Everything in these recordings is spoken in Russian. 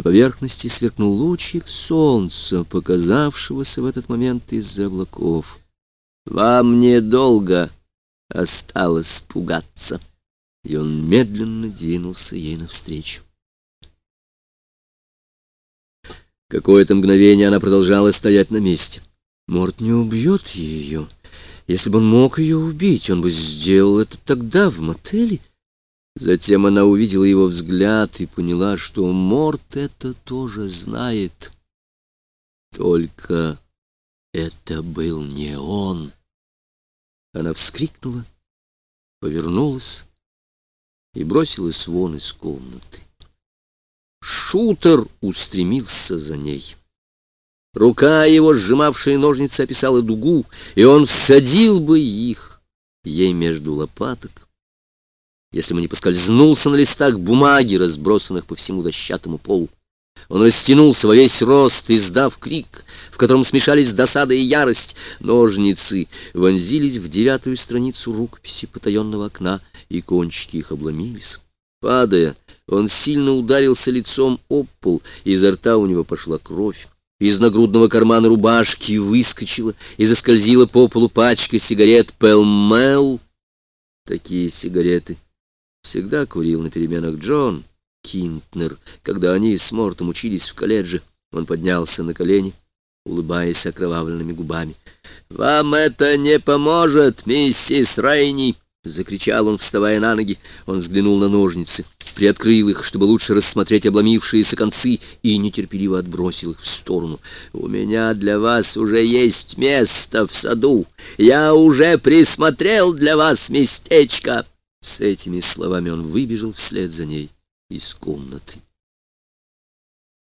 На поверхности сверкнул лучик солнца, показавшегося в этот момент из-за облаков. «Вам недолго осталось пугаться!» И он медленно двинулся ей навстречу. Какое-то мгновение она продолжала стоять на месте. Морд не убьет ее. Если бы он мог ее убить, он бы сделал это тогда, в мотеле. Затем она увидела его взгляд и поняла, что Морт это тоже знает. Только это был не он. Она вскрикнула, повернулась и бросилась вон из комнаты. Шутер устремился за ней. Рука его, сжимавшая ножницы, описала дугу, и он всадил бы их ей между лопаток если бы не поскользнулся на листах бумаги, разбросанных по всему дощатому полу. Он растянулся во весь рост, издав крик, в котором смешались досада и ярость. Ножницы вонзились в девятую страницу рукописи потаенного окна, и кончики их обломились. Падая, он сильно ударился лицом об пол, изо рта у него пошла кровь. Из нагрудного кармана рубашки выскочила и заскользила по полу пачка сигарет «Пелмел». Такие сигареты всегда курил на переменах Джон Кинтнер. Когда они с Мортом учились в колледже, он поднялся на колени, улыбаясь окровавленными губами. «Вам это не поможет, миссис Рейни!» — закричал он, вставая на ноги. Он взглянул на ножницы, приоткрыл их, чтобы лучше рассмотреть обломившиеся концы, и нетерпеливо отбросил их в сторону. «У меня для вас уже есть место в саду. Я уже присмотрел для вас местечко!» С этими словами он выбежал вслед за ней из комнаты.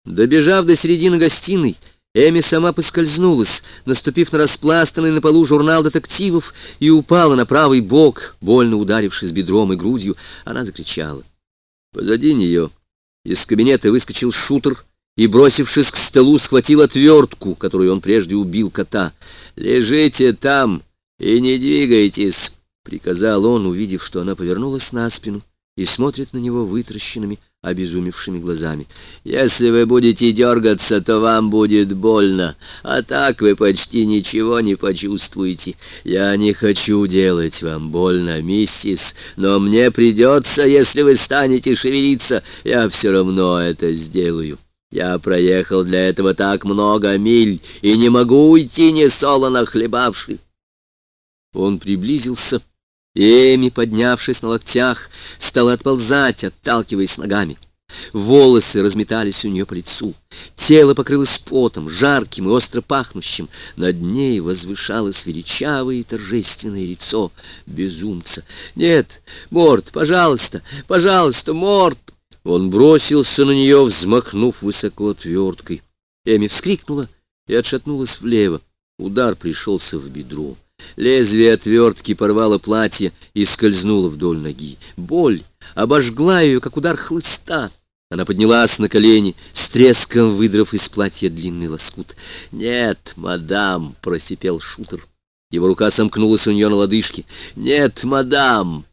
Добежав до середины гостиной, Эми сама поскользнулась, наступив на распластанный на полу журнал детективов, и упала на правый бок, больно ударившись бедром и грудью. Она закричала. Позади нее из кабинета выскочил шутер и, бросившись к столу, схватил отвертку, которую он прежде убил кота. «Лежите там и не двигайтесь!» — приказал он, увидев, что она повернулась на спину и смотрит на него вытращенными, обезумевшими глазами. «Если вы будете дергаться, то вам будет больно, а так вы почти ничего не почувствуете. Я не хочу делать вам больно, миссис, но мне придется, если вы станете шевелиться, я все равно это сделаю». Я проехал для этого так много миль и не могу уйти, не солоно хлебавший. Он приблизился Эми, поднявшись на локтях, стала отползать, отталкиваясь ногами. Волосы разметались у нее по лицу. Тело покрылось потом, жарким и остро пахнущим. Над ней возвышалось величавое и торжественное лицо безумца. «Нет, Морт, пожалуйста, пожалуйста, Морт!» Он бросился на нее, взмахнув высоко отверткой. Эми вскрикнула и отшатнулась влево. Удар пришелся в бедро. Лезвие отвертки порвало платье и скользнуло вдоль ноги. Боль обожгла ее, как удар хлыста. Она поднялась на колени, с треском выдрав из платья длинный лоскут. «Нет, мадам!» — просипел шутер. Его рука сомкнулась у нее на лодыжке. «Нет, мадам!»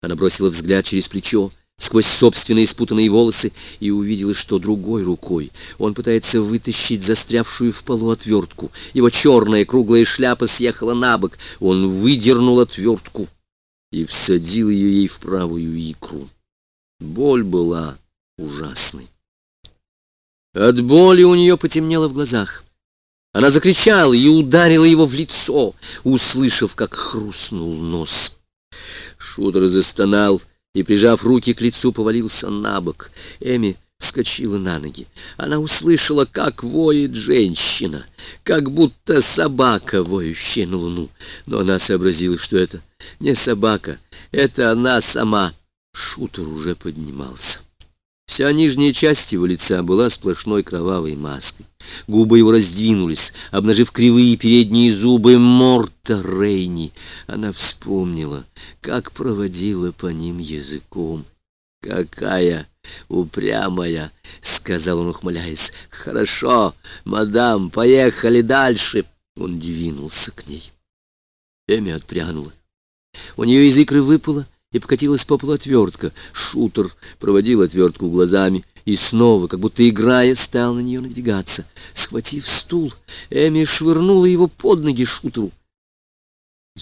Она бросила взгляд через плечо сквозь собственные спутанные волосы и увидела, что другой рукой он пытается вытащить застрявшую в полу отвертку. Его черная круглая шляпа съехала на бок. Он выдернул отвертку и всадил ее ей в правую икру. Боль была ужасной. От боли у нее потемнело в глазах. Она закричала и ударила его в лицо, услышав, как хрустнул нос. Шутер застонал и, прижав руки к лицу, повалился на бок. Эми вскочила на ноги. Она услышала, как воет женщина, как будто собака, воющая на луну. Но она сообразила, что это не собака, это она сама. Шутер уже поднимался. Вся нижняя часть его лица была сплошной кровавой маской. Губы его раздвинулись, обнажив кривые передние зубы Морта Рейни. Она вспомнила, как проводила по ним языком. «Какая упрямая!» — сказал он, ухмыляясь. «Хорошо, мадам, поехали дальше!» Он двинулся к ней. Эми отпрянула. У нее из икры выпало — и покатилась по полу отвертка. Шутер проводил отвертку глазами и снова, как будто играя, стал на нее надвигаться. Схватив стул, Эми швырнула его под ноги шутеру.